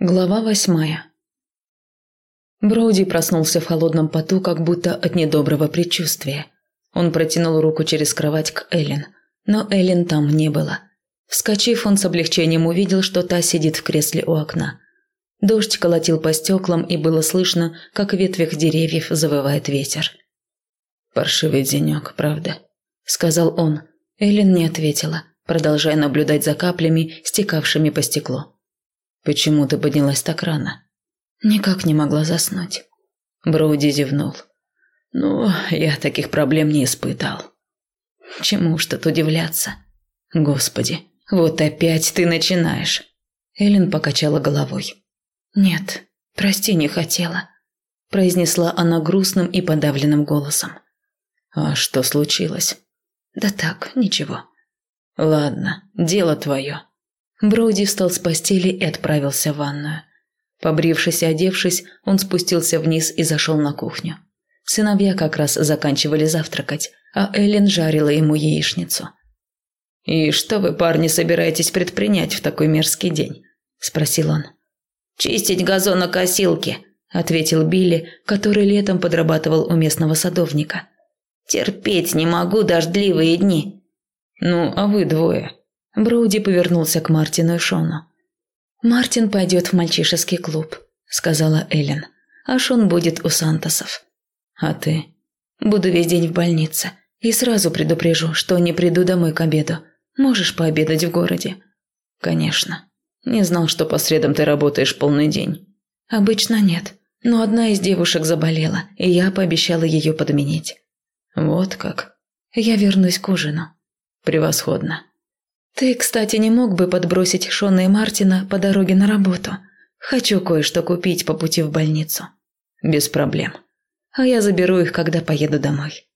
Глава восьмая Броуди проснулся в холодном поту, как будто от недоброго предчувствия. Он протянул руку через кровать к Эллен, но Эллен там не было. Вскочив, он с облегчением увидел, что та сидит в кресле у окна. Дождь колотил по стеклам, и было слышно, как в ветвях деревьев завывает ветер. «Паршивый денек, правда?» – сказал он. Эллен не ответила, продолжая наблюдать за каплями, стекавшими по стеклу. «Почему ты поднялась так рано?» «Никак не могла заснуть». Броуди зевнул. «Ну, я таких проблем не испытал». «Чему уж тут удивляться?» «Господи, вот опять ты начинаешь». Эллен покачала головой. «Нет, прости, не хотела», – произнесла она грустным и подавленным голосом. «А что случилось?» «Да так, ничего». «Ладно, дело твое», Броуди встал с постели и отправился в ванную. Побрившись и одевшись, он спустился вниз и зашел на кухню. Сыновья как раз заканчивали завтракать, а Эллен жарила ему яичницу. «И что вы, парни, собираетесь предпринять в такой мерзкий день?» – спросил он. «Чистить газонокосилки», – ответил Билли, который летом подрабатывал у местного садовника. «Терпеть не могу дождливые дни». «Ну, а вы двое, Броуди повернулся к Мартину и Шону. «Мартин пойдет в мальчишеский клуб», – сказала Эллен. «А Шон будет у Сантосов». «А ты?» «Буду весь день в больнице. И сразу предупрежу, что не приду домой к обеду. Можешь пообедать в городе?» «Конечно. Не знал, что по средам ты работаешь полный день». «Обычно нет. Но одна из девушек заболела, и я пообещала ее подменить». «Вот как?» «Я вернусь к ужину». «Превосходно. «Ты, кстати, не мог бы подбросить Шона и Мартина по дороге на работу? Хочу кое-что купить по пути в больницу». «Без проблем. А я заберу их, когда поеду домой».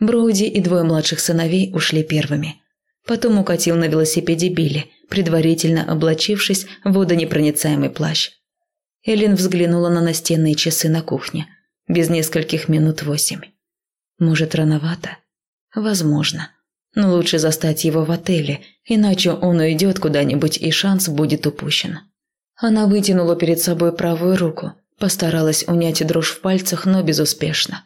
Броуди и двое младших сыновей ушли первыми. Потом укатил на велосипеде Билли, предварительно облачившись в водонепроницаемый плащ. Эллен взглянула на настенные часы на кухне. Без нескольких минут восемь. Может, рановато? Возможно. Но лучше застать его в отеле, иначе он уйдет куда-нибудь и шанс будет упущен. Она вытянула перед собой правую руку, постаралась унять дрожь в пальцах, но безуспешно.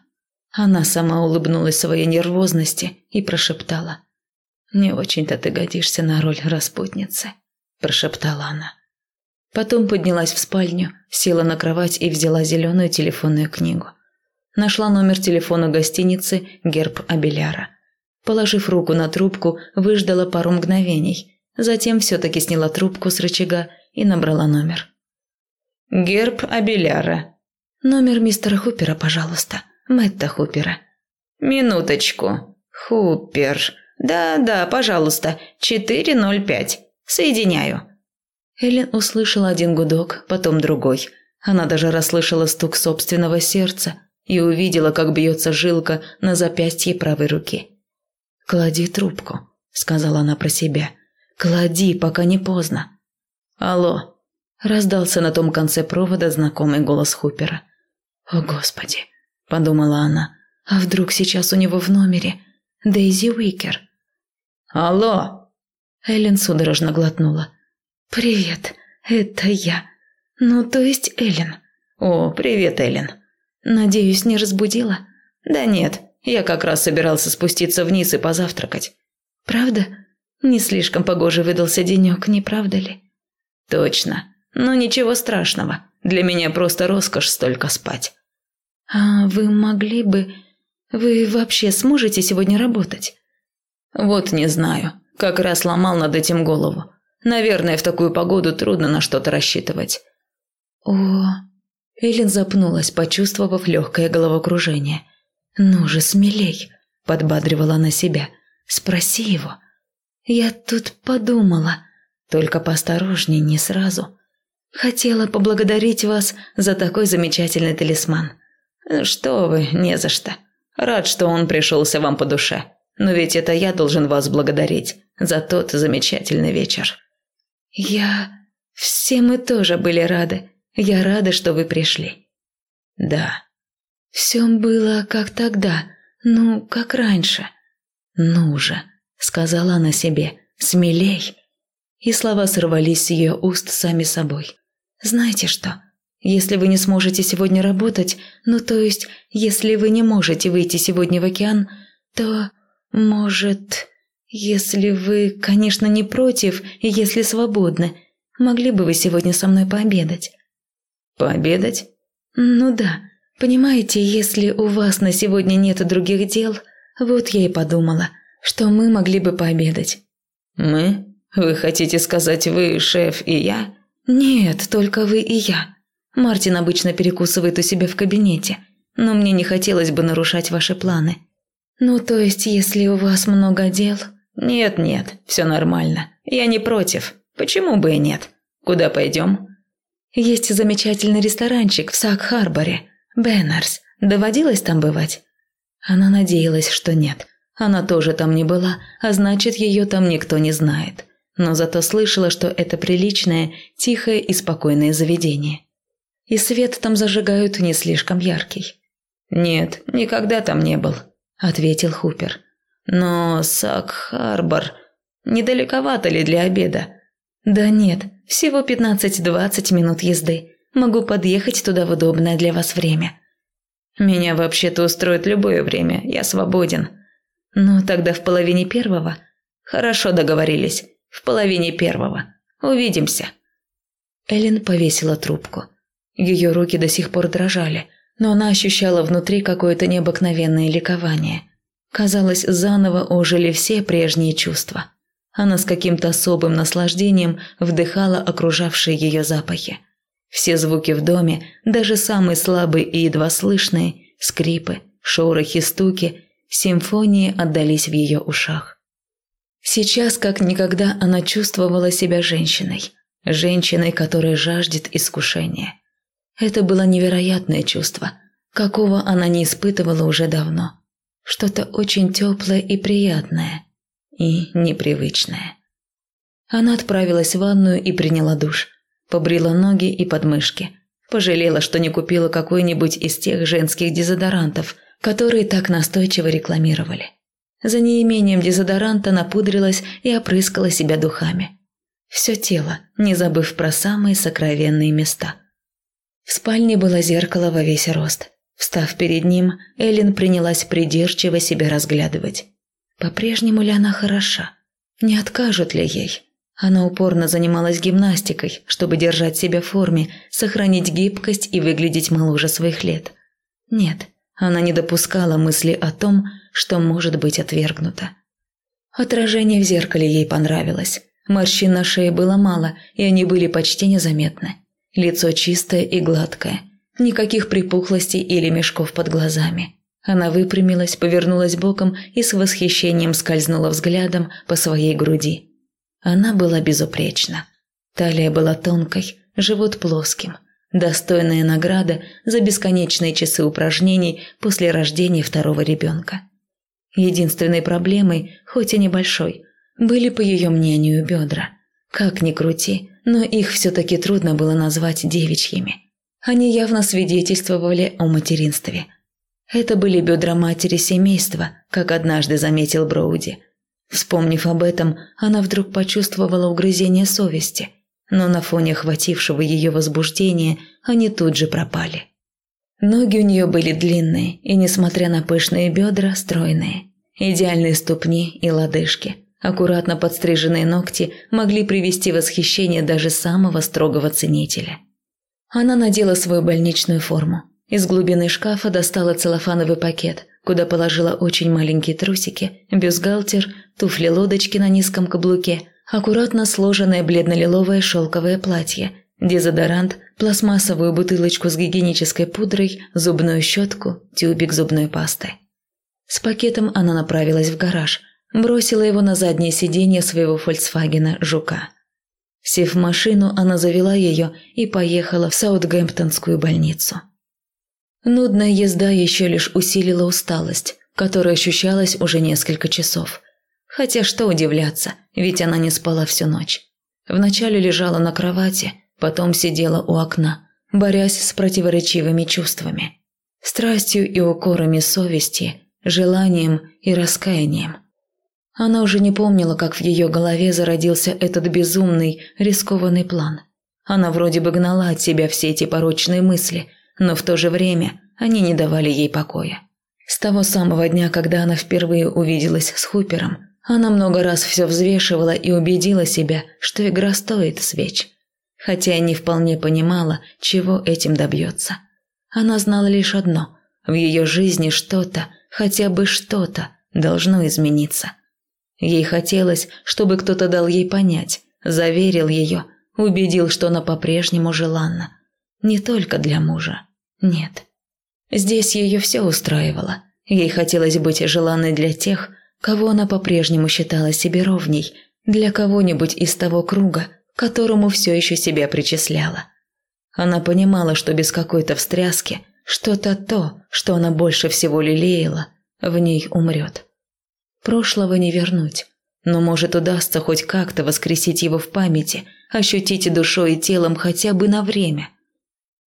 Она сама улыбнулась своей нервозности и прошептала. «Не очень-то ты годишься на роль распутницы», – прошептала она. Потом поднялась в спальню, села на кровать и взяла зеленую телефонную книгу. Нашла номер телефона гостиницы «Герб Абеляра». Положив руку на трубку, выждала пару мгновений. Затем все-таки сняла трубку с рычага и набрала номер. «Герб Абеляра». «Номер мистера Хупера, пожалуйста. Мэтта Хупера». «Минуточку. Хупер. Да-да, пожалуйста. 405. Соединяю». Эллен услышала один гудок, потом другой. Она даже расслышала стук собственного сердца и увидела, как бьется жилка на запястье правой руки. «Клади трубку», – сказала она про себя. «Клади, пока не поздно». «Алло», – раздался на том конце провода знакомый голос Хупера. «О, Господи», – подумала она, – «а вдруг сейчас у него в номере Дейзи Уикер?» «Алло!» Эллен судорожно глотнула. «Привет, это я. Ну, то есть Эллен». «О, привет, Эллен». «Надеюсь, не разбудила?» «Да нет, я как раз собирался спуститься вниз и позавтракать. Правда? Не слишком погожий выдался денек, не правда ли? Точно. Но ничего страшного. Для меня просто роскошь столько спать. А вы могли бы... Вы вообще сможете сегодня работать? Вот не знаю. Как раз ломал над этим голову. Наверное, в такую погоду трудно на что-то рассчитывать. О, Эллен запнулась, почувствовав легкое головокружение – «Ну же, смелей!» – подбадривала она себя. «Спроси его». «Я тут подумала, только поосторожней, не сразу. Хотела поблагодарить вас за такой замечательный талисман». «Что вы, не за что. Рад, что он пришелся вам по душе. Но ведь это я должен вас благодарить за тот замечательный вечер». «Я... Все мы тоже были рады. Я рада, что вы пришли». «Да, все было как тогда, ну, как раньше. «Ну же», — сказала она себе, — «смелей». И слова сорвались с ее уст сами собой. знаете что? Если вы не сможете сегодня работать, ну то есть, если вы не можете выйти сегодня в океан, то, может, если вы, конечно, не против и если свободны, могли бы вы сегодня со мной пообедать? Пообедать? Ну да. Понимаете, если у вас на сегодня нет других дел, вот я и подумала, что мы могли бы пообедать. Мы? Вы хотите сказать вы, шеф и я? Нет, только вы и я. Мартин обычно перекусывает у себя в кабинете, но мне не хотелось бы нарушать ваши планы. Ну, то есть, если у вас много дел... Нет-нет, все нормально. Я не против. Почему бы и нет? Куда пойдем? Есть замечательный ресторанчик в Сак-Харборе. Беннерс. Доводилось там бывать? Она надеялась, что нет. Она тоже там не была, а значит, ее там никто не знает. Но зато слышала, что это приличное, тихое и спокойное заведение. И свет там зажигают не слишком яркий. «Нет, никогда там не был», – ответил Хупер. «Но Сак-Харбор недалековато ли для обеда?» «Да нет, всего 15-20 минут езды. Могу подъехать туда в удобное для вас время». «Меня вообще-то устроит любое время, я свободен». «Ну, тогда в половине первого?» «Хорошо договорились. В половине первого. Увидимся». Эллен повесила трубку. Ее руки до сих пор дрожали, но она ощущала внутри какое-то необыкновенное ликование. Казалось, заново ожили все прежние чувства. Она с каким-то особым наслаждением вдыхала окружавшие ее запахи. Все звуки в доме, даже самые слабые и едва слышные, скрипы, шорохи, стуки, симфонии отдались в ее ушах. Сейчас как никогда она чувствовала себя женщиной, женщиной, которая жаждет искушения. Это было невероятное чувство, какого она не испытывала уже давно. Что-то очень теплое и приятное – и непривычное. Она отправилась в ванную и приняла душ. Побрила ноги и подмышки. Пожалела, что не купила какой-нибудь из тех женских дезодорантов, которые так настойчиво рекламировали. За неимением дезодоранта напудрилась и опрыскала себя духами. Все тело, не забыв про самые сокровенные места. В спальне было зеркало во весь рост. Встав перед ним, Эллен принялась придирчиво себя разглядывать. По-прежнему ли она хороша? Не откажут ли ей? Она упорно занималась гимнастикой, чтобы держать себя в форме, сохранить гибкость и выглядеть моложе своих лет. Нет, она не допускала мысли о том, что может быть отвергнута. Отражение в зеркале ей понравилось. Морщин на шее было мало, и они были почти незаметны. Лицо чистое и гладкое. Никаких припухлостей или мешков под глазами. Она выпрямилась, повернулась боком и с восхищением скользнула взглядом по своей груди. Она была безупречна. Талия была тонкой, живот плоским. Достойная награда за бесконечные часы упражнений после рождения второго ребенка. Единственной проблемой, хоть и небольшой, были, по ее мнению, бедра. Как ни крути, но их все-таки трудно было назвать девичьими. Они явно свидетельствовали о материнстве – это были бедра матери семейства, как однажды заметил Броуди. Вспомнив об этом, она вдруг почувствовала угрызение совести, но на фоне охватившего ее возбуждения они тут же пропали. Ноги у нее были длинные и, несмотря на пышные бедра, стройные. Идеальные ступни и лодыжки, аккуратно подстриженные ногти могли привести восхищение даже самого строгого ценителя. Она надела свою больничную форму, из глубины шкафа достала целлофановый пакет, куда положила очень маленькие трусики, бюстгальтер, туфли-лодочки на низком каблуке, аккуратно сложенное бледно-лиловое шелковое платье, дезодорант, пластмассовую бутылочку с гигиенической пудрой, зубную щетку, тюбик зубной пасты. С пакетом она направилась в гараж, бросила его на заднее сиденье своего «Фольксвагена» «Жука». Сев в машину, она завела ее и поехала в Саутгемптонскую больницу. Нудная езда еще лишь усилила усталость, которая ощущалась уже несколько часов. Хотя что удивляться, ведь она не спала всю ночь. Вначале лежала на кровати, потом сидела у окна, борясь с противоречивыми чувствами. Страстью и укорами совести, желанием и раскаянием. Она уже не помнила, как в ее голове зародился этот безумный, рискованный план. Она вроде бы гнала от себя все эти порочные мысли, но в то же время они не давали ей покоя. С того самого дня, когда она впервые увиделась с Хупером, она много раз все взвешивала и убедила себя, что игра стоит свеч. Хотя не вполне понимала, чего этим добьется. Она знала лишь одно – в ее жизни что-то, хотя бы что-то, должно измениться. Ей хотелось, чтобы кто-то дал ей понять, заверил ее, убедил, что она по-прежнему желанна. Не только для мужа. Нет. Здесь ее все устраивало. Ей хотелось быть желанной для тех, кого она по-прежнему считала себе ровней, для кого-нибудь из того круга, которому все еще себя причисляла. Она понимала, что без какой-то встряски что-то то, что она больше всего лелеяла, в ней умрет. Прошлого не вернуть, но может удастся хоть как-то воскресить его в памяти, ощутить душой и телом хотя бы на время.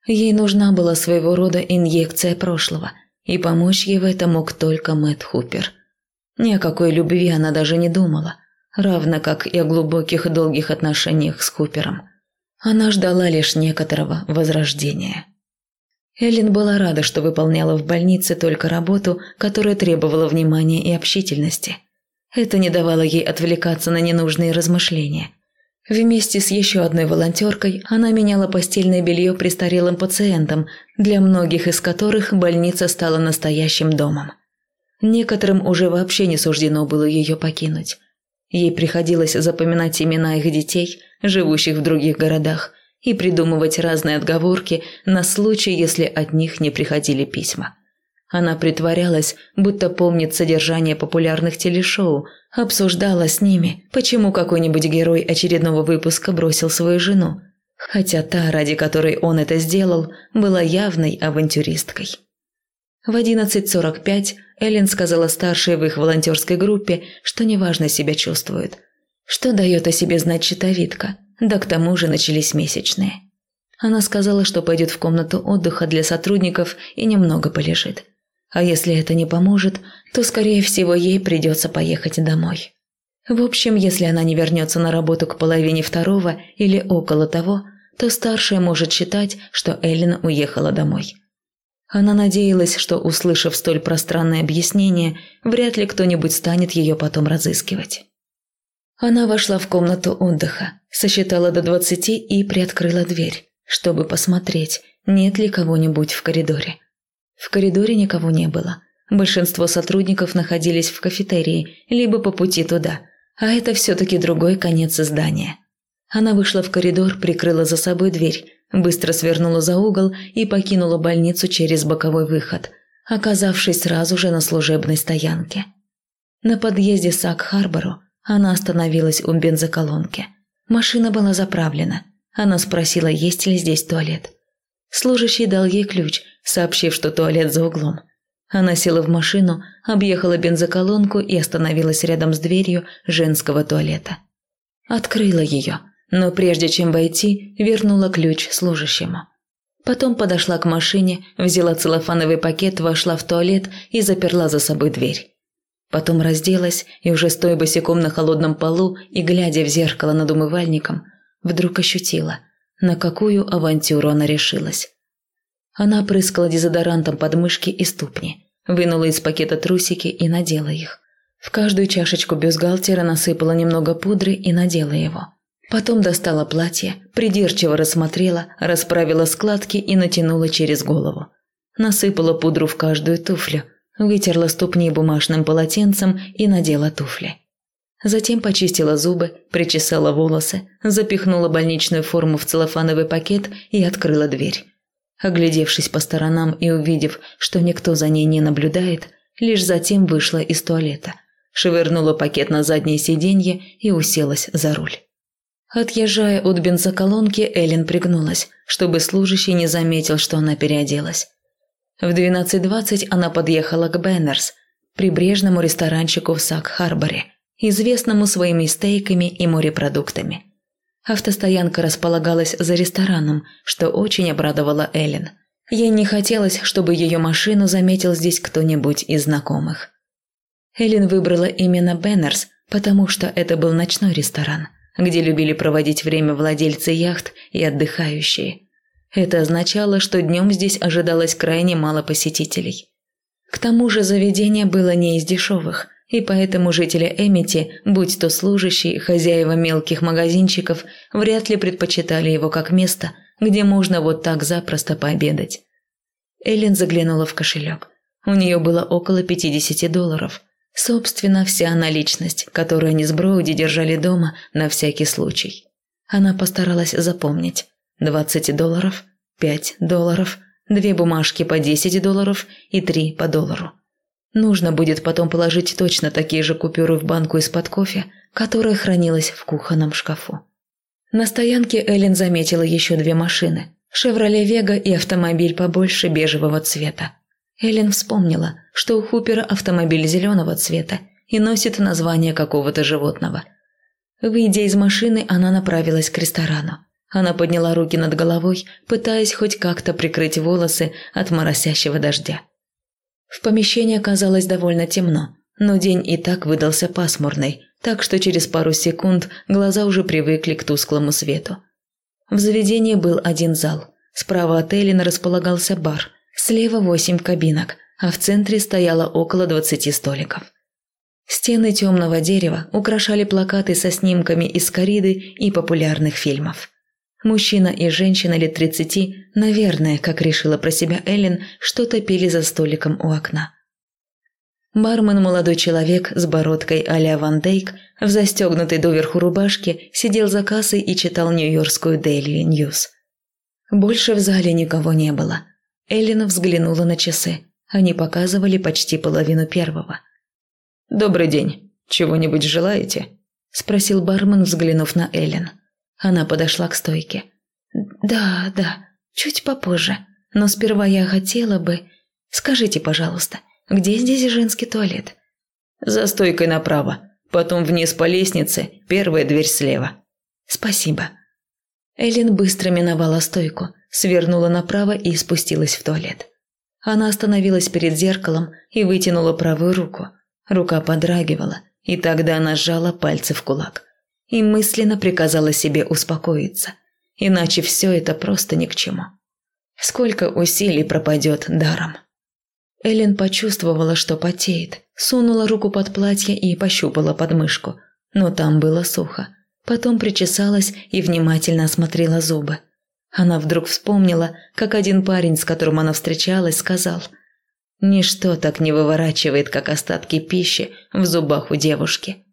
Ей нужна была своего рода инъекция прошлого, и помочь ей в этом мог только Мэтт Хупер. Ни о какой любви она даже не думала, равно как и о глубоких и долгих отношениях с Хупером. Она ждала лишь некоторого возрождения. Эллен была рада, что выполняла в больнице только работу, которая требовала внимания и общительности. Это не давало ей отвлекаться на ненужные размышления. Вместе с еще одной волонтеркой она меняла постельное белье престарелым пациентам, для многих из которых больница стала настоящим домом. Некоторым уже вообще не суждено было ее покинуть. Ей приходилось запоминать имена их детей, живущих в других городах, и придумывать разные отговорки на случай, если от них не приходили письма. Она притворялась, будто помнит содержание популярных телешоу, обсуждала с ними, почему какой-нибудь герой очередного выпуска бросил свою жену, хотя та, ради которой он это сделал, была явной авантюристкой. В 11.45 Эллен сказала старшей в их волонтерской группе, что неважно себя чувствует. Что дает о себе знать щитовидка, да к тому же начались месячные. Она сказала, что пойдет в комнату отдыха для сотрудников и немного полежит. А если это не поможет, то, скорее всего, ей придется поехать домой. В общем, если она не вернется на работу к половине второго или около того, то старшая может считать, что Эллен уехала домой. Она надеялась, что, услышав столь пространное объяснение, вряд ли кто-нибудь станет ее потом разыскивать. Она вошла в комнату отдыха, сосчитала до двадцати и приоткрыла дверь, чтобы посмотреть, нет ли кого-нибудь в коридоре. В коридоре никого не было. Большинство сотрудников находились в кафетерии, либо по пути туда, а это все-таки другой конец здания. Она вышла в коридор, прикрыла за собой дверь, быстро свернула за угол и покинула больницу через боковой выход, оказавшись сразу же на служебной стоянке. На подъезде Сак-Харбору она остановилась у бензоколонки. Машина была заправлена. Она спросила, есть ли здесь туалет. Служащий дал ей ключ, сообщив, что туалет за углом. Она села в машину, объехала бензоколонку и остановилась рядом с дверью женского туалета. Открыла ее, но прежде чем войти, вернула ключ служащему. Потом подошла к машине, взяла целлофановый пакет, вошла в туалет и заперла за собой дверь. Потом разделась и уже стоя босиком на холодном полу и глядя в зеркало над умывальником, вдруг ощутила – на какую авантюру она решилась. Она прыскала дезодорантом под мышки и ступни, вынула из пакета трусики и надела их. В каждую чашечку бюстгальтера насыпала немного пудры и надела его. Потом достала платье, придирчиво рассмотрела, расправила складки и натянула через голову. Насыпала пудру в каждую туфлю, вытерла ступни бумажным полотенцем и надела туфли. Затем почистила зубы, причесала волосы, запихнула больничную форму в целлофановый пакет и открыла дверь. Оглядевшись по сторонам и увидев, что никто за ней не наблюдает, лишь затем вышла из туалета, швырнула пакет на заднее сиденье и уселась за руль. Отъезжая от бензоколонки, Эллен пригнулась, чтобы служащий не заметил, что она переоделась. В 12.20 она подъехала к Беннерс, прибрежному ресторанчику в Сак-Харборе – известному своими стейками и морепродуктами. Автостоянка располагалась за рестораном, что очень обрадовало Эллен. Ей не хотелось, чтобы ее машину заметил здесь кто-нибудь из знакомых. Эллен выбрала именно Беннерс, потому что это был ночной ресторан, где любили проводить время владельцы яхт и отдыхающие. Это означало, что днем здесь ожидалось крайне мало посетителей. К тому же заведение было не из дешевых, и поэтому жители Эмити, будь то служащие, хозяева мелких магазинчиков, вряд ли предпочитали его как место, где можно вот так запросто пообедать. Эллен заглянула в кошелек. У нее было около 50 долларов. Собственно, вся наличность, которую они с Броуди держали дома на всякий случай. Она постаралась запомнить. 20 долларов, 5 долларов, две бумажки по 10 долларов и три по доллару. Нужно будет потом положить точно такие же купюры в банку из-под кофе, которая хранилась в кухонном шкафу. На стоянке Эллен заметила еще две машины – «Шевроле Вега» и автомобиль побольше бежевого цвета. Эллен вспомнила, что у Хупера автомобиль зеленого цвета и носит название какого-то животного. Выйдя из машины, она направилась к ресторану. Она подняла руки над головой, пытаясь хоть как-то прикрыть волосы от моросящего дождя. В помещении оказалось довольно темно, но день и так выдался пасмурный, так что через пару секунд глаза уже привыкли к тусклому свету. В заведении был один зал. Справа от Эллина располагался бар, слева восемь кабинок, а в центре стояло около двадцати столиков. Стены темного дерева украшали плакаты со снимками из кориды и популярных фильмов. Мужчина и женщина лет тридцати, наверное, как решила про себя Эллен, что-то пили за столиком у окна. Бармен, молодой человек с бородкой а-ля Ван Дейк, в застегнутой доверху рубашке, сидел за кассой и читал нью-йоркскую Daily News. Больше в зале никого не было. Эллен взглянула на часы. Они показывали почти половину первого. «Добрый день. Чего-нибудь желаете?» – спросил бармен, взглянув на Эллен. Она подошла к стойке. «Да, да, чуть попозже. Но сперва я хотела бы... Скажите, пожалуйста, где здесь женский туалет?» «За стойкой направо. Потом вниз по лестнице, первая дверь слева». «Спасибо». Эллен быстро миновала стойку, свернула направо и спустилась в туалет. Она остановилась перед зеркалом и вытянула правую руку. Рука подрагивала, и тогда она сжала пальцы в кулак и мысленно приказала себе успокоиться, иначе все это просто ни к чему. Сколько усилий пропадет даром. Эллен почувствовала, что потеет, сунула руку под платье и пощупала подмышку, но там было сухо. Потом причесалась и внимательно осмотрела зубы. Она вдруг вспомнила, как один парень, с которым она встречалась, сказал «Ничто так не выворачивает, как остатки пищи в зубах у девушки».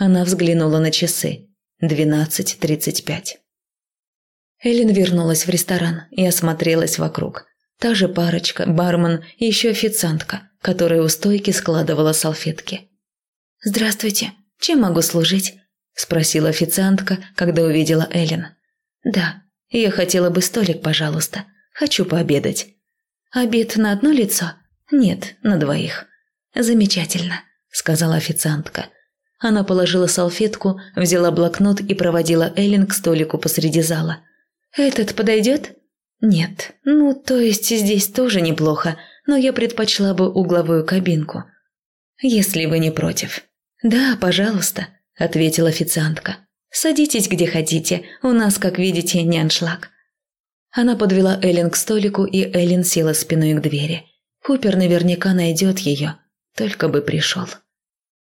Она взглянула на часы. Двенадцать тридцать пять. Эллен вернулась в ресторан и осмотрелась вокруг. Та же парочка, бармен и еще официантка, которая у стойки складывала салфетки. «Здравствуйте, чем могу служить?» – спросила официантка, когда увидела Эллен. «Да, я хотела бы столик, пожалуйста. Хочу пообедать». «Обед на одно лицо?» «Нет, на двоих». «Замечательно», – сказала официантка. Она положила салфетку, взяла блокнот и проводила Эллен к столику посреди зала. «Этот подойдет?» «Нет. Ну, то есть здесь тоже неплохо, но я предпочла бы угловую кабинку». «Если вы не против». «Да, пожалуйста», – ответила официантка. «Садитесь где хотите, у нас, как видите, не аншлаг». Она подвела Эллен к столику, и Эллен села спиной к двери. Купер наверняка найдет ее, только бы пришел.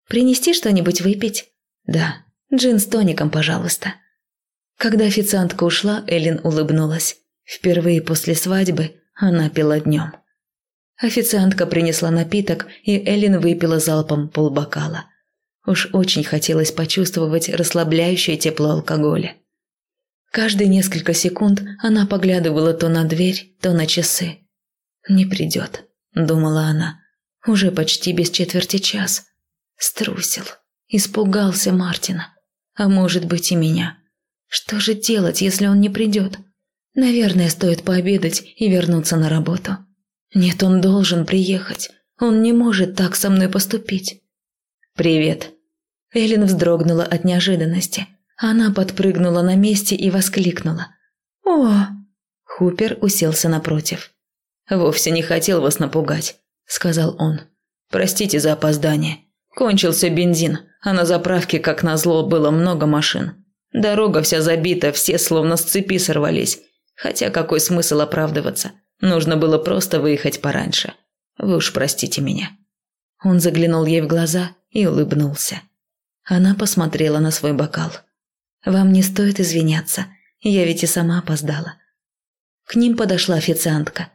Принести что-нибудь выпить? Да, джин с тоником, пожалуйста. Когда официантка ушла, Эллен улыбнулась. Впервые после свадьбы она пила днем. Официантка принесла напиток, и Эллен выпила залпом полбокала. Уж очень хотелось почувствовать расслабляющее тепло алкоголя. Каждые несколько секунд она поглядывала то на дверь, то на часы. «Не придет», — думала она. «Уже почти без четверти час. Струсил. Испугался Мартина. А может быть и меня. Что же делать, если он не придет? Наверное, стоит пообедать и вернуться на работу. Нет, он должен приехать. Он не может так со мной поступить. «Привет». Эллен вздрогнула от неожиданности. Она подпрыгнула на месте и воскликнула. «О!» Хупер уселся напротив. «Вовсе не хотел вас напугать», — сказал он. «Простите за опоздание. Кончился бензин, а на заправке, как назло, было много машин. Дорога вся забита, все словно с цепи сорвались. Хотя какой смысл оправдываться? Нужно было просто выехать пораньше. Вы уж простите меня». Он заглянул ей в глаза и улыбнулся. Она посмотрела на свой бокал. «Вам не стоит извиняться, я ведь и сама опоздала». К ним подошла официантка.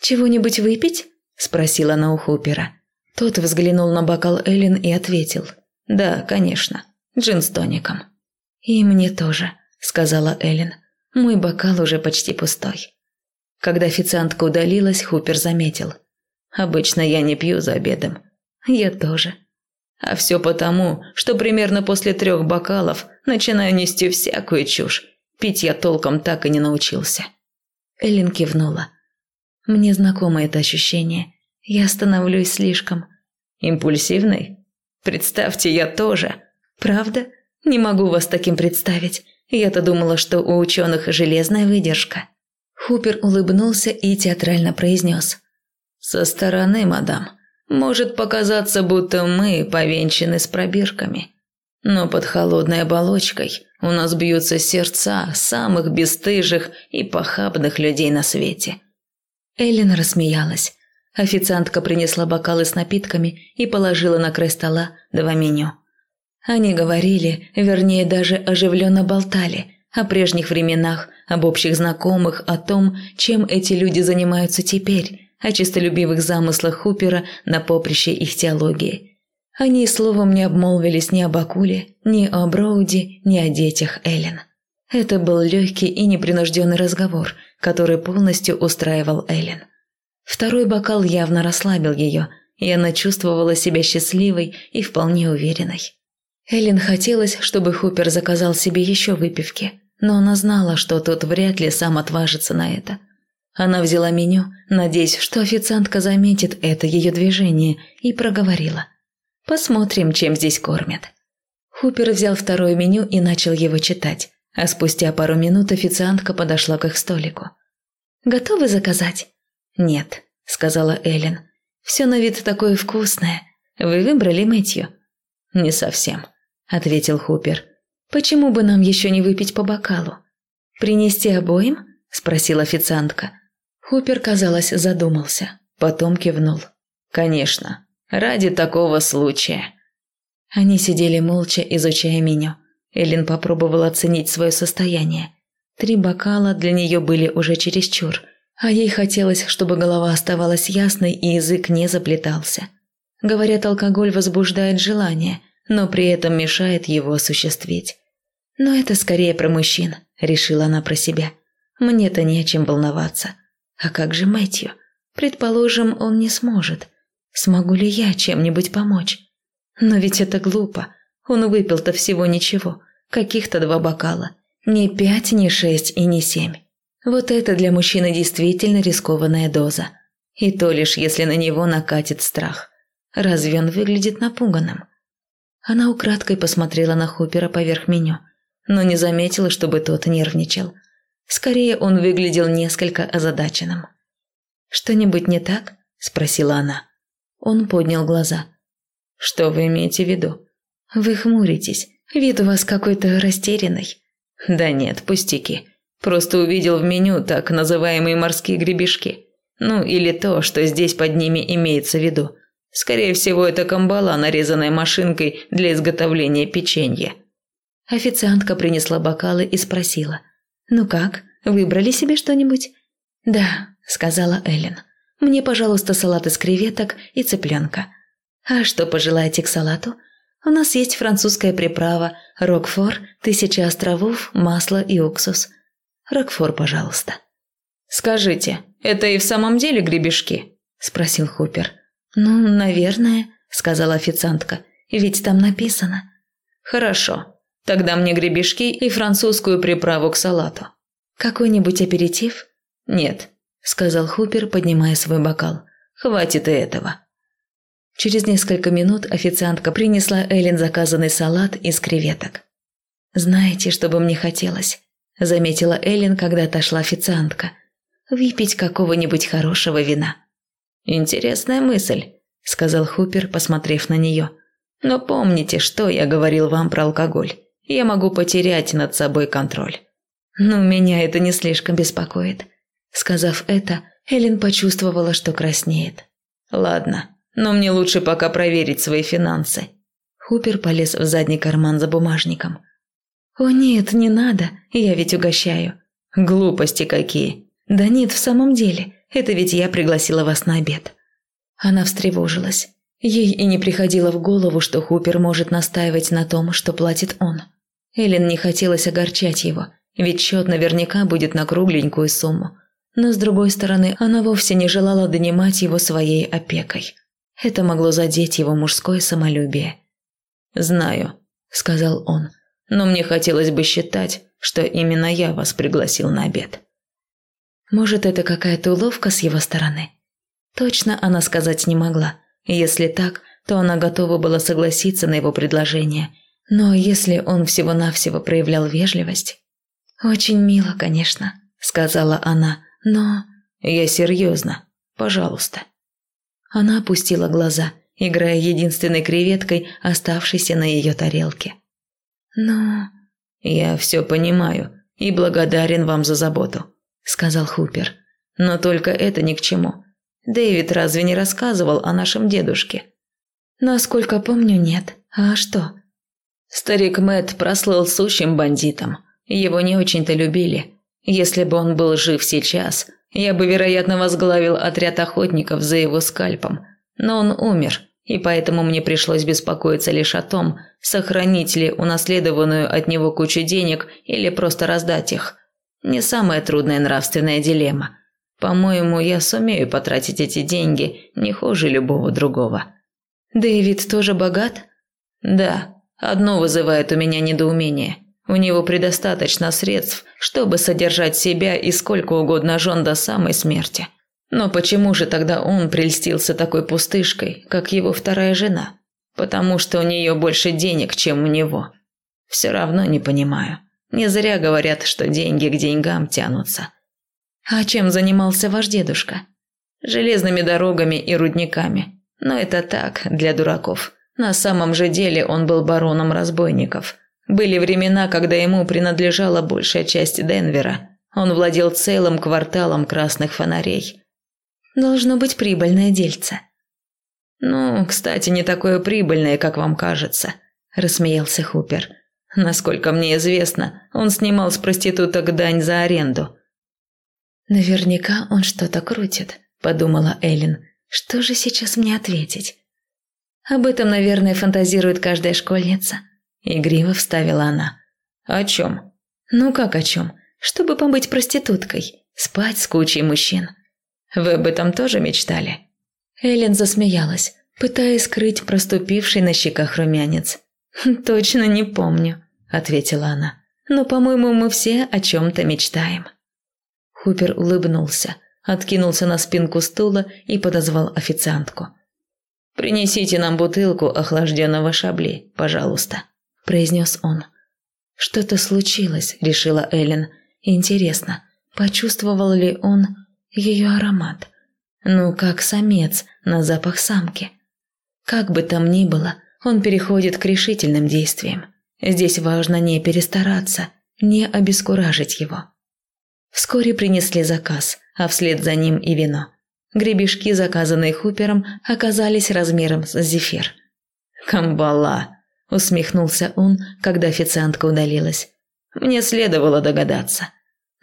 «Чего-нибудь выпить?» – спросила она у Хупера. Тот взглянул на бокал Эллен и ответил. «Да, конечно, джин с тоником». «И мне тоже», – сказала Эллен. «Мой бокал уже почти пустой». Когда официантка удалилась, Хупер заметил. «Обычно я не пью за обедом». «Я тоже», а все потому, что примерно после трех бокалов начинаю нести всякую чушь. Пить я толком так и не научился. Эллен кивнула. Мне знакомо это ощущение. Я становлюсь слишком... Импульсивной? Представьте, я тоже. Правда? Не могу вас таким представить. Я-то думала, что у ученых железная выдержка. Хупер улыбнулся и театрально произнес. «Со стороны, мадам, может показаться, будто мы повенчаны с пробирками. Но под холодной оболочкой у нас бьются сердца самых бесстыжих и похабных людей на свете. Эллен рассмеялась. Официантка принесла бокалы с напитками и положила на край стола два меню. Они говорили, вернее даже оживленно болтали, о прежних временах, об общих знакомых, о том, чем эти люди занимаются теперь, о честолюбивых замыслах Хупера на поприще их теологии. Они словом не обмолвились ни об Акуле, ни о Броуди, ни о детях Эллен. Это был легкий и непринужденный разговор, который полностью устраивал Эллен. Второй бокал явно расслабил ее, и она чувствовала себя счастливой и вполне уверенной. Эллен хотелось, чтобы Хупер заказал себе еще выпивки, но она знала, что тот вряд ли сам отважится на это – она взяла меню, надеясь, что официантка заметит это ее движение, и проговорила. «Посмотрим, чем здесь кормят». Хупер взял второе меню и начал его читать, а спустя пару минут официантка подошла к их столику. «Готовы заказать?» «Нет», — сказала Эллен. «Все на вид такое вкусное. Вы выбрали Мэтью?» «Не совсем», — ответил Хупер. «Почему бы нам еще не выпить по бокалу?» «Принести обоим?» – спросила официантка. Хупер, казалось, задумался, потом кивнул. «Конечно, ради такого случая». Они сидели молча, изучая меню. Эллен попробовала оценить свое состояние. Три бокала для нее были уже чересчур, а ей хотелось, чтобы голова оставалась ясной и язык не заплетался. Говорят, алкоголь возбуждает желание, но при этом мешает его осуществить. «Но это скорее про мужчин», – решила она про себя. «Мне-то не о чем волноваться. А как же Мэтью? Предположим, он не сможет. Смогу ли я чем-нибудь помочь? Но ведь это глупо. Он выпил-то всего ничего. Каких-то два бокала. Не пять, не шесть и не семь. Вот это для мужчины действительно рискованная доза. И то лишь, если на него накатит страх. Разве он выглядит напуганным? Она украдкой посмотрела на Хупера поверх меню, но не заметила, чтобы тот нервничал. Скорее, он выглядел несколько озадаченным. «Что-нибудь не так?» – спросила она. Он поднял глаза. «Что вы имеете в виду?» «Вы хмуритесь. Вид у вас какой-то растерянный». «Да нет, пустяки. Просто увидел в меню так называемые морские гребешки. Ну, или то, что здесь под ними имеется в виду. Скорее всего, это камбала, нарезанная машинкой для изготовления печенья». Официантка принесла бокалы и спросила – «Ну как, выбрали себе что-нибудь?» «Да», — сказала Эллен. «Мне, пожалуйста, салат из креветок и цыпленка». «А что пожелаете к салату?» «У нас есть французская приправа, рокфор, тысяча островов, масло и уксус». «Рокфор, пожалуйста». «Скажите, это и в самом деле гребешки?» – спросил Хупер. «Ну, наверное», – сказала официантка. «Ведь там написано». «Хорошо. Тогда мне гребешки и французскую приправу к салату. Какой-нибудь аперитив? Нет, сказал Хупер, поднимая свой бокал. Хватит и этого. Через несколько минут официантка принесла Эллен заказанный салат из креветок. «Знаете, что бы мне хотелось?» – заметила Эллен, когда отошла официантка. «Выпить какого-нибудь хорошего вина». «Интересная мысль», – сказал Хупер, посмотрев на нее. «Но помните, что я говорил вам про алкоголь. я могу потерять над собой контроль. Но меня это не слишком беспокоит. Сказав это, Эллен почувствовала, что краснеет. Ладно, но мне лучше пока проверить свои финансы. Хупер полез в задний карман за бумажником. «О нет, не надо, я ведь угощаю». «Глупости какие!» «Да нет, в самом деле, это ведь я пригласила вас на обед». Она встревожилась. Ей и не приходило в голову, что Хупер может настаивать на том, что платит он. Эллен не хотелось огорчать его, ведь счет наверняка будет на кругленькую сумму. Но с другой стороны, она вовсе не желала донимать его своей опекой. Это могло задеть его мужское самолюбие. «Знаю», – сказал он, – «но мне хотелось бы считать, что именно я вас пригласил на обед». Может, это какая-то уловка с его стороны? Точно она сказать не могла. Если так, то она готова была согласиться на его предложение. Но если он всего-навсего проявлял вежливость... «Очень мило, конечно», – сказала она, – «но...» «Я серьезно. Пожалуйста». Она опустила глаза, играя единственной креветкой, оставшейся на ее тарелке. «Но...» «Я все понимаю и благодарен вам за заботу. – сказал Хупер. «Но только это ни к чему. Дэвид разве не рассказывал о нашем дедушке?» «Насколько помню, нет. А что?» Старик Мэтт прослыл сущим бандитом. Его не очень-то любили. Если бы он был жив сейчас, я бы, вероятно, возглавил отряд охотников за его скальпом. Но он умер, и поэтому мне пришлось беспокоиться лишь о том, сохранить ли унаследованную от него кучу денег или просто раздать их. Не самая трудная нравственная дилемма. По-моему, я сумею потратить эти деньги не хуже любого другого. Дэвид тоже богат? Да. Одно вызывает у меня недоумение. У него предостаточно средств, чтобы содержать себя и сколько угодно жен до самой смерти. Но почему же тогда он прельстился такой пустышкой, как его вторая жена? Потому что у нее больше денег, чем у него. Все равно не понимаю. Не зря говорят, что деньги к деньгам тянутся. А чем занимался ваш дедушка? Железными дорогами и рудниками. Но это так, для дураков. На самом же деле он был бароном разбойников. Были времена, когда ему принадлежала большая часть Денвера. Он владел целым кварталом красных фонарей. Должно быть прибыльное дельце. Ну, кстати, не такое прибыльное, как вам кажется, рассмеялся Хупер. Насколько мне известно, он снимал с проституток дань за аренду. Наверняка он что-то крутит, подумала Эллен. Что же сейчас мне ответить? Об этом, наверное, фантазирует каждая школьница. Игриво вставила она. О чем? Ну как о чем? Чтобы побыть проституткой, спать с кучей мужчин. Вы об этом тоже мечтали? Эллен засмеялась, пытаясь скрыть проступивший на щеках румянец. «Точно не помню», – ответила она. «Но, по-моему, мы все о чем-то мечтаем». Хупер улыбнулся, откинулся на спинку стула и подозвал официантку. «Принесите нам бутылку охлажденного шабли, пожалуйста», – произнес он. «Что-то случилось», – решила Эллен. «Интересно, почувствовал ли он ее аромат? Ну, как самец на запах самки?» Как бы там ни было, он переходит к решительным действиям. Здесь важно не перестараться, не обескуражить его. Вскоре принесли заказ, а вслед за ним и вино. Гребешки, заказанные Хупером, оказались размером с зефир. «Камбала!» – усмехнулся он, когда официантка удалилась. «Мне следовало догадаться».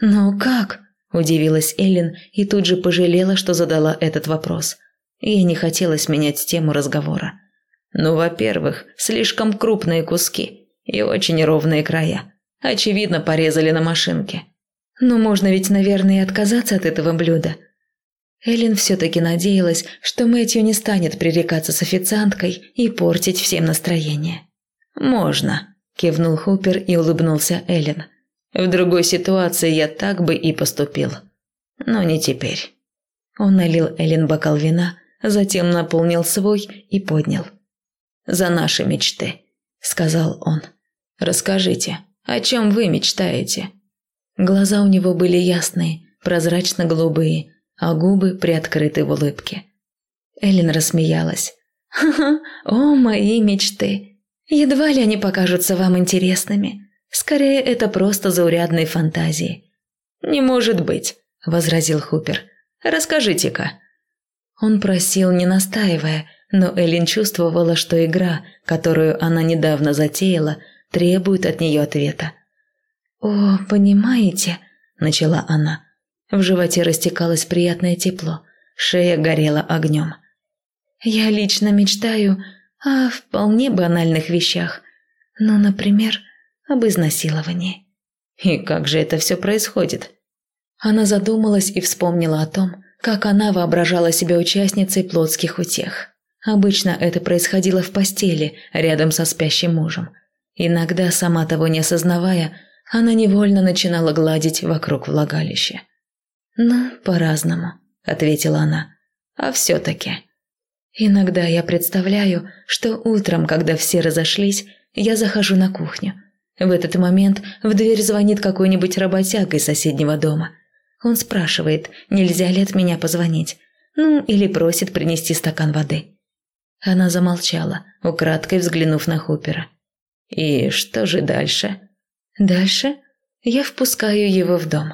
«Ну как?» – удивилась Эллен и тут же пожалела, что задала этот вопрос. Ей не хотелось менять тему разговора. Ну, во-первых, слишком крупные куски и очень ровные края. Очевидно, порезали на машинке. Но можно ведь, наверное, отказаться от этого блюда. Эллен все-таки надеялась, что Мэтью не станет пререкаться с официанткой и портить всем настроение. «Можно», – кивнул Хупер и улыбнулся Эллен. «В другой ситуации я так бы и поступил. Но не теперь». Он налил Эллен бокал вина, затем наполнил свой и поднял – за наши мечты», – сказал он. «Расскажите, о чем вы мечтаете?» Глаза у него были ясные, прозрачно-голубые, а губы приоткрыты в улыбке. Эллен рассмеялась. «Ха-ха, о, мои мечты! Едва ли они покажутся вам интересными. Скорее, это просто заурядные фантазии». «Не может быть», – возразил Хупер. «Расскажите-ка». Он просил, не настаивая, но Эллен чувствовала, что игра, которую она недавно затеяла, требует от нее ответа. «О, понимаете», – начала она. В животе растекалось приятное тепло, шея горела огнем. «Я лично мечтаю о вполне банальных вещах. Ну, например, об изнасиловании». «И как же это все происходит?» Она задумалась и вспомнила о том, как она воображала себя участницей плотских утех. Обычно это происходило в постели, рядом со спящим мужем. Иногда, сама того не осознавая, она невольно начинала гладить вокруг влагалища. «Ну, по-разному», – ответила она. «А все-таки...» «Иногда я представляю, что утром, когда все разошлись, я захожу на кухню. В этот момент в дверь звонит какой-нибудь работяга из соседнего дома. Он спрашивает, нельзя ли от меня позвонить, ну или просит принести стакан воды. Она замолчала, украдкой взглянув на Хупера. «И что же дальше?» «Дальше я впускаю его в дом.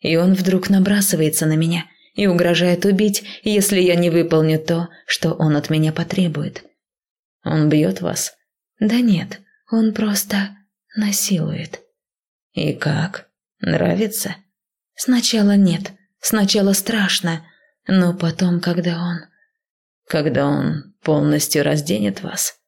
И он вдруг набрасывается на меня и угрожает убить, если я не выполню то, что он от меня потребует». «Он бьет вас?» «Да нет, он просто насилует». «И как? Нравится?» «Сначала нет, сначала страшно, но потом, когда он...» «Когда он полностью разденет вас?»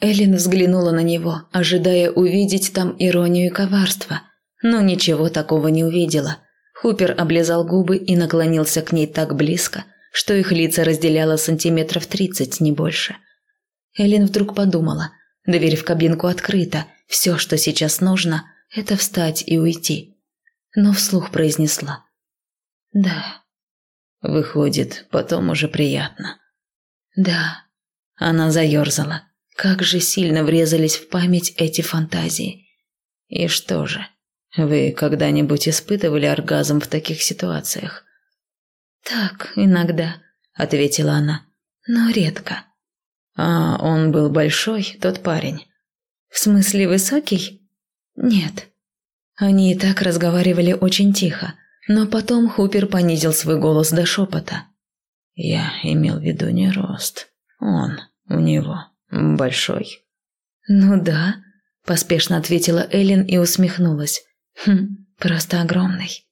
Эллен взглянула на него, ожидая увидеть там иронию и коварство, но ничего такого не увидела. Хупер облизал губы и наклонился к ней так близко, что их лица разделяло сантиметров тридцать, не больше. Эллен вдруг подумала, дверь в кабинку открыта, все, что сейчас нужно, это встать и уйти. Но вслух произнесла. «Да». Выходит, потом уже приятно. «Да». Она заерзала. Как же сильно врезались в память эти фантазии. И что же, вы когда-нибудь испытывали оргазм в таких ситуациях? Так, иногда, ответила она, но редко. А он был большой, тот парень? В смысле высокий? Нет. Они и так разговаривали очень тихо, но потом Хупер понизил свой голос до шепота. Я имел в виду не рост. Он, у него. «Большой?» «Ну да», – поспешно ответила Эллен и усмехнулась. «Хм, просто огромный».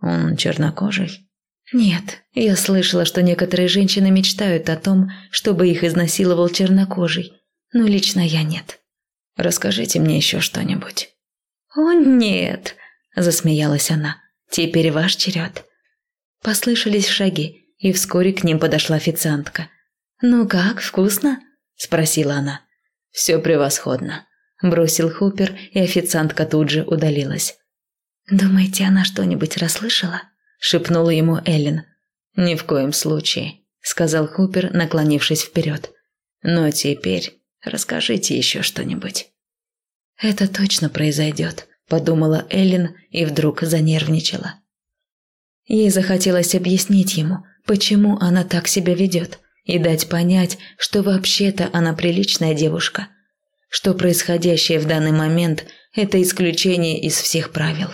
«Он чернокожий?» «Нет, я слышала, что некоторые женщины мечтают о том, чтобы их изнасиловал чернокожий, но лично я нет». «Расскажите мне еще что-нибудь». «О, нет», – засмеялась она. «Теперь ваш черед». Послышались шаги, и вскоре к ним подошла официантка. «Ну как, вкусно?» – спросила она. «Все превосходно», – бросил Хупер, и официантка тут же удалилась. «Думаете, она что-нибудь расслышала?» – шепнула ему Эллен. «Ни в коем случае», – сказал Хупер, наклонившись вперед. «Но теперь расскажите еще что-нибудь». «Это точно произойдет», – подумала Эллен и вдруг занервничала. Ей захотелось объяснить ему, почему она так себя ведет, и дать понять, что вообще-то она приличная девушка, что происходящее в данный момент – это исключение из всех правил.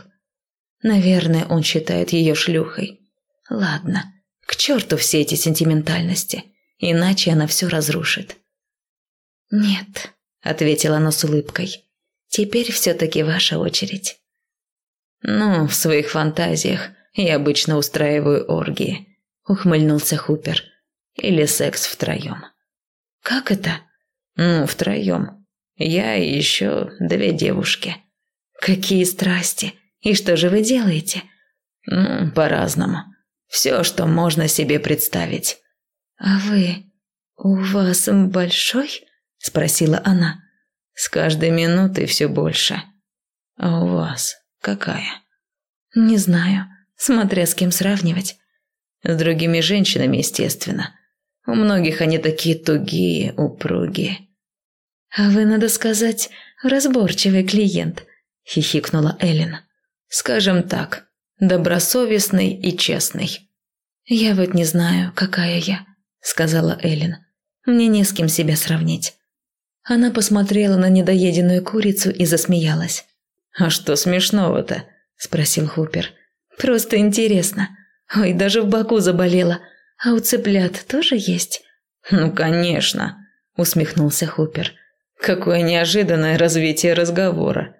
Наверное, он считает ее шлюхой. Ладно, к черту все эти сентиментальности, иначе она все разрушит. «Нет», – ответила она с улыбкой, – «теперь все-таки ваша очередь». «Ну, в своих фантазиях я обычно устраиваю оргии», – ухмыльнулся Хупер. Или секс втроем. Как это? Ну, втроем. Я и еще две девушки. Какие страсти. И что же вы делаете? Ну, по-разному. Все, что можно себе представить. А вы... У вас большой? Спросила она. С каждой минутой все больше. А у вас какая? Не знаю, смотря с кем сравнивать. С другими женщинами, естественно. У многих они такие тугие, упругие. А вы, надо сказать, разборчивый клиент, хихикнула Эллен. Скажем так, добросовестный и честный. Я вот не знаю, какая я, сказала Эллен. Мне не с кем себя сравнить. Она посмотрела на недоеденную курицу и засмеялась. «А что смешного-то?» – спросил Хупер. «Просто интересно. Ой, даже в боку заболела. А у цыплят тоже есть?» «Ну, конечно», – усмехнулся Хупер. «Какое неожиданное развитие разговора».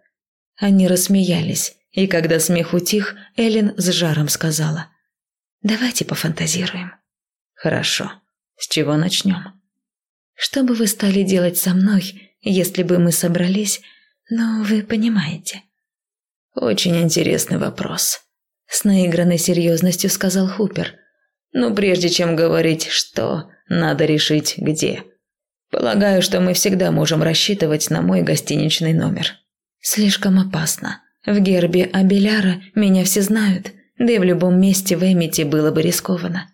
Они рассмеялись, и когда смех утих, Эллен с жаром сказала. «Давайте пофантазируем». «Хорошо. С чего начнем?» Что бы вы стали делать со мной, если бы мы собрались, но вы понимаете?» «Очень интересный вопрос», – с наигранной серьезностью сказал Хупер. «Но прежде чем говорить «что», надо решить «где». Полагаю, что мы всегда можем рассчитывать на мой гостиничный номер». «Слишком опасно. В гербе Абеляра меня все знают, да и в любом месте в Эмити было бы рискованно».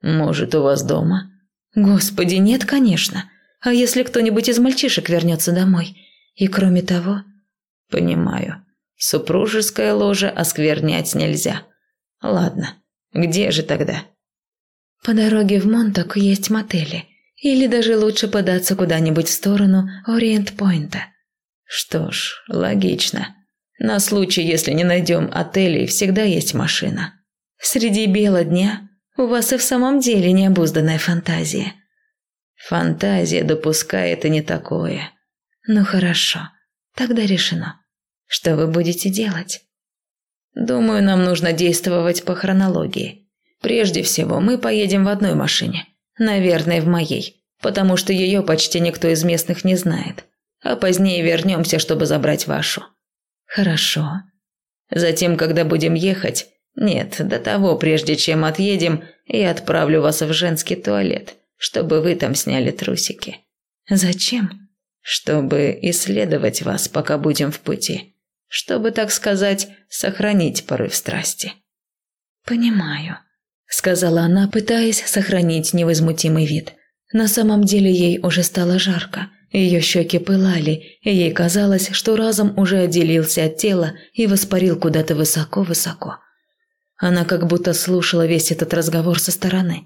«Может, у вас дома?» Господи, нет, конечно. А если кто-нибудь из мальчишек вернется домой? И кроме того... Понимаю. Супружеское ложе осквернять нельзя. Ладно, где же тогда? По дороге в Монтак есть мотели. Или даже лучше податься куда-нибудь в сторону Ориент-Пойнта. Что ж, логично. На случай, если не найдем отелей, всегда есть машина. Среди бела дня у вас и в самом деле необузданная фантазия. Фантазия допускает и не такое. Ну хорошо, тогда решено. Что вы будете делать? Думаю, нам нужно действовать по хронологии. Прежде всего, мы поедем в одной машине. Наверное, в моей, потому что ее почти никто из местных не знает. А позднее вернемся, чтобы забрать вашу. Хорошо. Затем, когда будем ехать, нет, до того, прежде чем отъедем, я отправлю вас в женский туалет, чтобы вы там сняли трусики. Зачем? Чтобы исследовать вас, пока будем в пути. Чтобы, так сказать, сохранить порыв страсти. Понимаю, сказала она, пытаясь сохранить невозмутимый вид. На самом деле ей уже стало жарко. Ее щеки пылали, и ей казалось, что разум уже отделился от тела и воспарил куда-то высоко-высоко. Она как будто слушала весь этот разговор со стороны.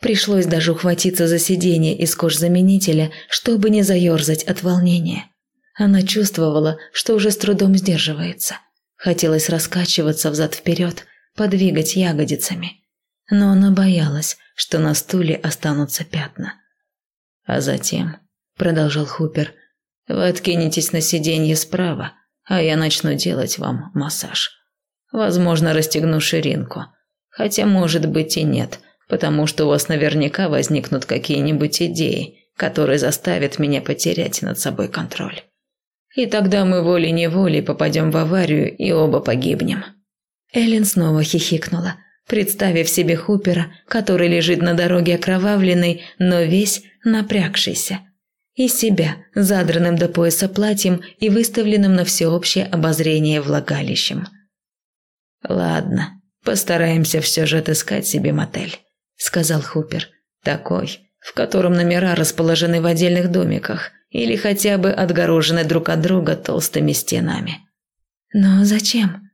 Пришлось даже ухватиться за сиденье из кожзаменителя, чтобы не заерзать от волнения. Она чувствовала, что уже с трудом сдерживается. Хотелось раскачиваться взад-вперед, подвигать ягодицами. Но она боялась, что на стуле останутся пятна. «А затем», — продолжал Хупер, — «вы откинетесь на сиденье справа, а я начну делать вам массаж». Возможно, расстегну ширинку. Хотя, может быть, и нет, потому что у вас наверняка возникнут какие-нибудь идеи, которые заставят меня потерять над собой контроль. И тогда мы волей-неволей попадем в аварию и оба погибнем». Эллен снова хихикнула, представив себе Хупера, который лежит на дороге окровавленный, но весь напрягшийся. И себя, задранным до пояса платьем и выставленным на всеобщее обозрение влагалищем. «Ладно, постараемся все же отыскать себе мотель», – сказал Хупер. «Такой, в котором номера расположены в отдельных домиках или хотя бы отгорожены друг от друга толстыми стенами». «Но зачем?»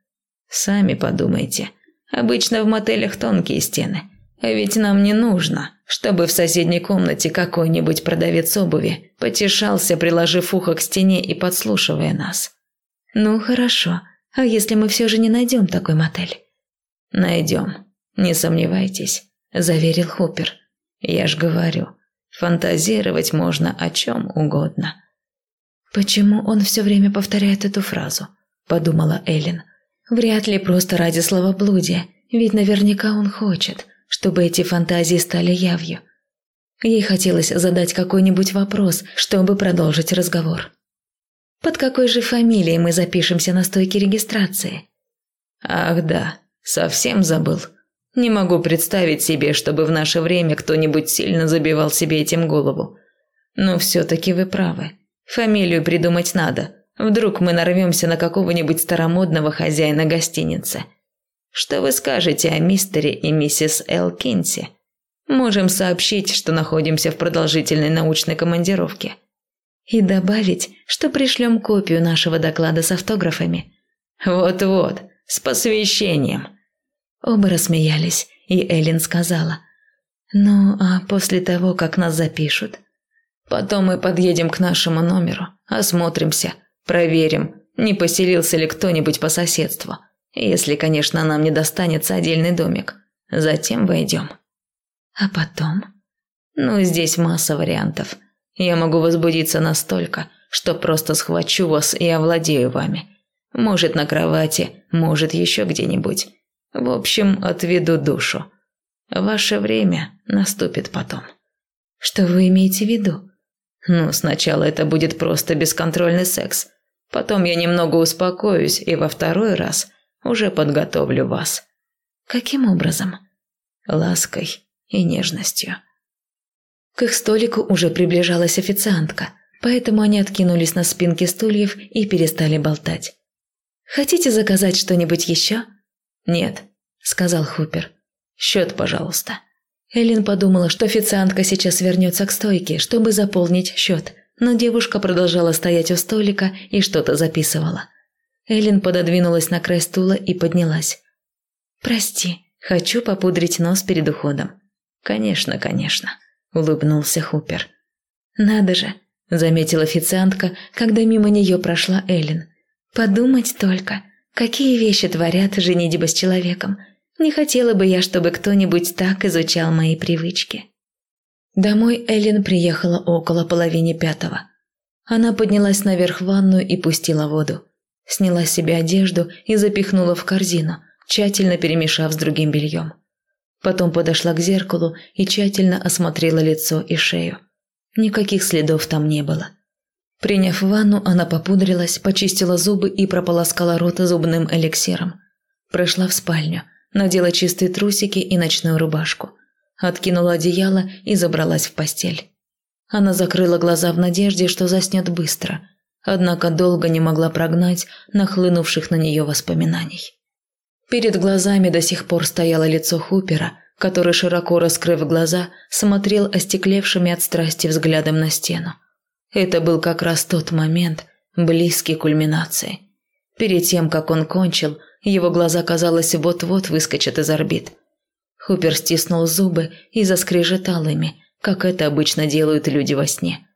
«Сами подумайте. Обычно в мотелях тонкие стены. А ведь нам не нужно, чтобы в соседней комнате какой-нибудь продавец обуви потешался, приложив ухо к стене и подслушивая нас». «Ну, хорошо. А если мы все же не найдем такой мотель?» «Найдем, не сомневайтесь», – заверил Хупер. «Я ж говорю, фантазировать можно о чем угодно». «Почему он все время повторяет эту фразу?» – подумала Эллен. «Вряд ли просто ради словоблудия, ведь наверняка он хочет, чтобы эти фантазии стали явью». Ей хотелось задать какой-нибудь вопрос, чтобы продолжить разговор. Под какой же фамилией мы запишемся на стойке регистрации? Ах да, совсем забыл. Не могу представить себе, чтобы в наше время кто-нибудь сильно забивал себе этим голову. Но все-таки вы правы. Фамилию придумать надо. Вдруг мы нарвемся на какого-нибудь старомодного хозяина гостиницы. Что вы скажете о мистере и миссис Эл Кинси? Можем сообщить, что находимся в продолжительной научной командировке – и добавить, что пришлем копию нашего доклада с автографами. Вот-вот, с посвящением. Оба рассмеялись, и Эллен сказала. «Ну, а после того, как нас запишут?» Потом мы подъедем к нашему номеру, осмотримся, проверим, не поселился ли кто-нибудь по соседству. Если, конечно, нам не достанется отдельный домик. Затем войдем. А потом? Ну, здесь масса вариантов. Я могу возбудиться настолько, что просто схвачу вас и овладею вами. Может, на кровати, может, еще где-нибудь. В общем, отведу душу. Ваше время наступит потом. Что вы имеете в виду? Ну, сначала это будет просто бесконтрольный секс. Потом я немного успокоюсь и во второй раз уже подготовлю вас. Каким образом? Лаской и нежностью. К их столику уже приближалась официантка, поэтому они откинулись на спинки стульев и перестали болтать. «Хотите заказать что-нибудь еще?» «Нет», – сказал Хупер. «Счет, пожалуйста». Эллен подумала, что официантка сейчас вернется к стойке, чтобы заполнить счет, но девушка продолжала стоять у столика и что-то записывала. Эллен пододвинулась на край стула и поднялась. «Прости, хочу попудрить нос перед уходом». «Конечно, конечно», – улыбнулся Хупер. «Надо же», – заметила официантка, когда мимо нее прошла Эллен. «Подумать только, какие вещи творят женитьба с человеком. Не хотела бы я, чтобы кто-нибудь так изучал мои привычки». Домой Эллен приехала около половины пятого. Она поднялась наверх в ванную и пустила воду. Сняла с себя одежду и запихнула в корзину, тщательно перемешав с другим бельем. Потом подошла к зеркалу и тщательно осмотрела лицо и шею. Никаких следов там не было. Приняв ванну, она попудрилась, почистила зубы и прополоскала рот зубным эликсиром. Прошла в спальню, надела чистые трусики и ночную рубашку откинула одеяло и забралась в постель. Она закрыла глаза в надежде, что заснет быстро, однако долго не могла прогнать нахлынувших на нее воспоминаний. Перед глазами до сих пор стояло лицо Хупера, который, широко раскрыв глаза, смотрел остеклевшими от страсти взглядом на стену. Это был как раз тот момент, близкий к кульминации. Перед тем, как он кончил, его глаза, казалось, вот-вот выскочат из орбит – Хупер стиснул зубы и заскрежетал ими, как это обычно делают люди во сне.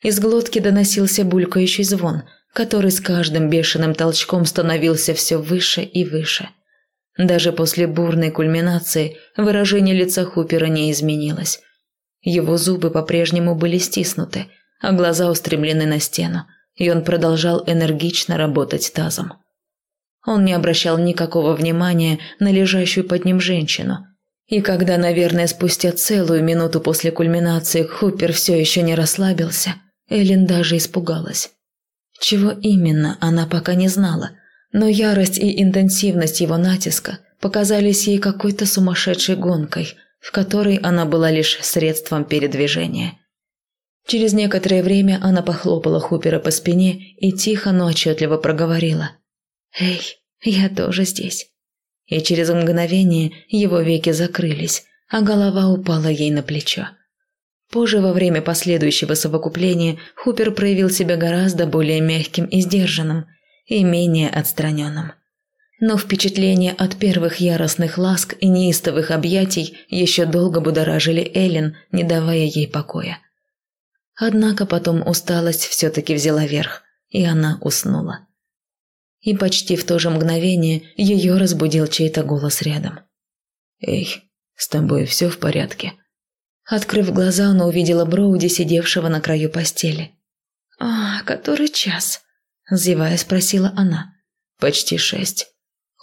Из глотки доносился булькающий звон, который с каждым бешеным толчком становился все выше и выше. Даже после бурной кульминации выражение лица Хупера не изменилось. Его зубы по-прежнему были стиснуты, а глаза устремлены на стену, и он продолжал энергично работать тазом. Он не обращал никакого внимания на лежащую под ним женщину, и когда, наверное, спустя целую минуту после кульминации Хупер все еще не расслабился, Эллен даже испугалась. Чего именно, она пока не знала, но ярость и интенсивность его натиска показались ей какой-то сумасшедшей гонкой, в которой она была лишь средством передвижения. Через некоторое время она похлопала Хупера по спине и тихо, но отчетливо проговорила. «Эй, я тоже здесь» и через мгновение его веки закрылись, а голова упала ей на плечо. Позже, во время последующего совокупления, Хупер проявил себя гораздо более мягким и сдержанным, и менее отстраненным. Но впечатления от первых яростных ласк и неистовых объятий еще долго будоражили Эллен, не давая ей покоя. Однако потом усталость все-таки взяла верх, и она уснула и почти в то же мгновение ее разбудил чей-то голос рядом. «Эй, с тобой все в порядке?» Открыв глаза, она увидела Броуди, сидевшего на краю постели. «А, который час?» – зевая спросила она. «Почти шесть».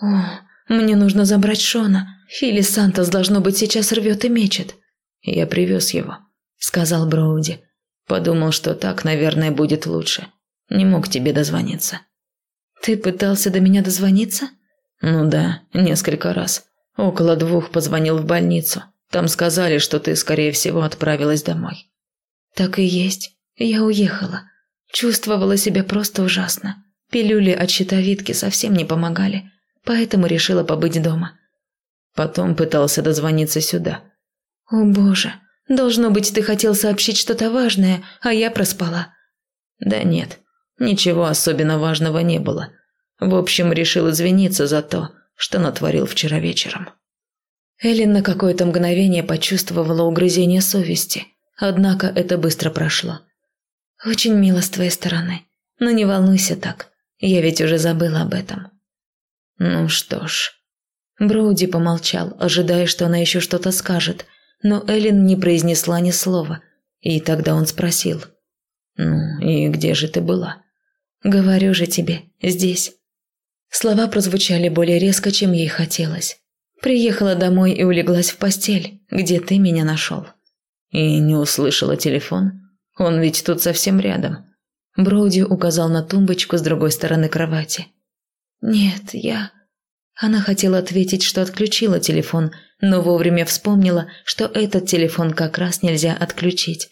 «О, мне нужно забрать Шона. Фили Сантос, должно быть, сейчас рвет и мечет». «Я привез его», – сказал Броуди. «Подумал, что так, наверное, будет лучше. Не мог тебе дозвониться». «Ты пытался до меня дозвониться?» «Ну да, несколько раз. Около двух позвонил в больницу. Там сказали, что ты, скорее всего, отправилась домой». «Так и есть. Я уехала. Чувствовала себя просто ужасно. Пилюли от щитовидки совсем не помогали, поэтому решила побыть дома». Потом пытался дозвониться сюда. «О боже, должно быть, ты хотел сообщить что-то важное, а я проспала». «Да нет, Ничего особенно важного не было. В общем, решил извиниться за то, что натворил вчера вечером. Эллен на какое-то мгновение почувствовала угрызение совести, однако это быстро прошло. «Очень мило с твоей стороны, но не волнуйся так, я ведь уже забыла об этом». «Ну что ж». Броуди помолчал, ожидая, что она еще что-то скажет, но Эллен не произнесла ни слова, и тогда он спросил. «Ну и где же ты была?» «Говорю же тебе, здесь». Слова прозвучали более резко, чем ей хотелось. Приехала домой и улеглась в постель, где ты меня нашел. И не услышала телефон? Он ведь тут совсем рядом. Броуди указал на тумбочку с другой стороны кровати. «Нет, я...» Она хотела ответить, что отключила телефон, но вовремя вспомнила, что этот телефон как раз нельзя отключить.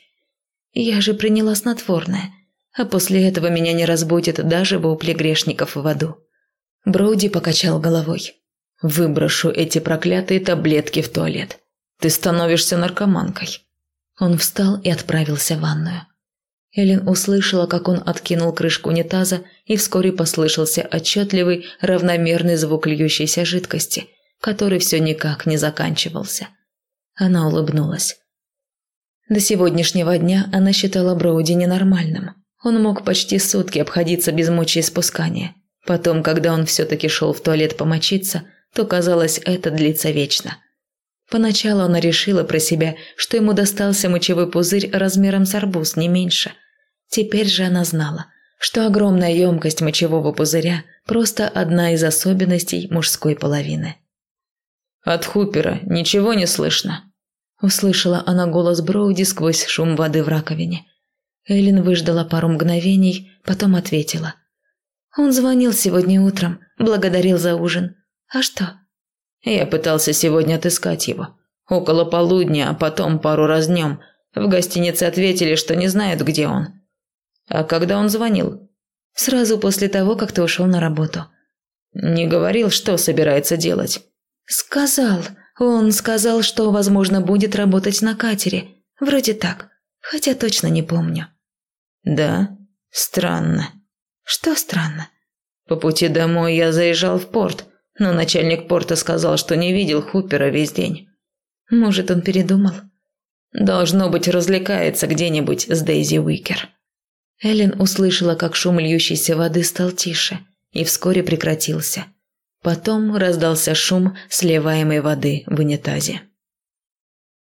«Я же приняла снотворное, а после этого меня не разбудит даже вопли грешников в аду». Броуди покачал головой. «Выброшу эти проклятые таблетки в туалет. Ты становишься наркоманкой». Он встал и отправился в ванную. Эллен услышала, как он откинул крышку унитаза, и вскоре послышался отчетливый, равномерный звук льющейся жидкости, который все никак не заканчивался. Она улыбнулась. До сегодняшнего дня она считала Броуди ненормальным. Он мог почти сутки обходиться без мочеиспускания. Потом, когда он все-таки шел в туалет помочиться, то казалось, это длится вечно. Поначалу она решила про себя, что ему достался мочевой пузырь размером с арбуз, не меньше. Теперь же она знала, что огромная емкость мочевого пузыря – просто одна из особенностей мужской половины. «От Хупера ничего не слышно», – услышала она голос Броуди сквозь шум воды в раковине. Эллен выждала пару мгновений, потом ответила – он звонил сегодня утром, благодарил за ужин. А что? Я пытался сегодня отыскать его. Около полудня, а потом пару раз днем. В гостинице ответили, что не знают, где он. А когда он звонил? Сразу после того, как ты ушел на работу. Не говорил, что собирается делать. Сказал. Он сказал, что, возможно, будет работать на катере. Вроде так. Хотя точно не помню. Да? Странно. Что странно? По пути домой я заезжал в порт, но начальник порта сказал, что не видел Хупера весь день. Может, он передумал? Должно быть, развлекается где-нибудь с Дейзи Уикер. Эллен услышала, как шум льющейся воды стал тише и вскоре прекратился. Потом раздался шум сливаемой воды в унитазе.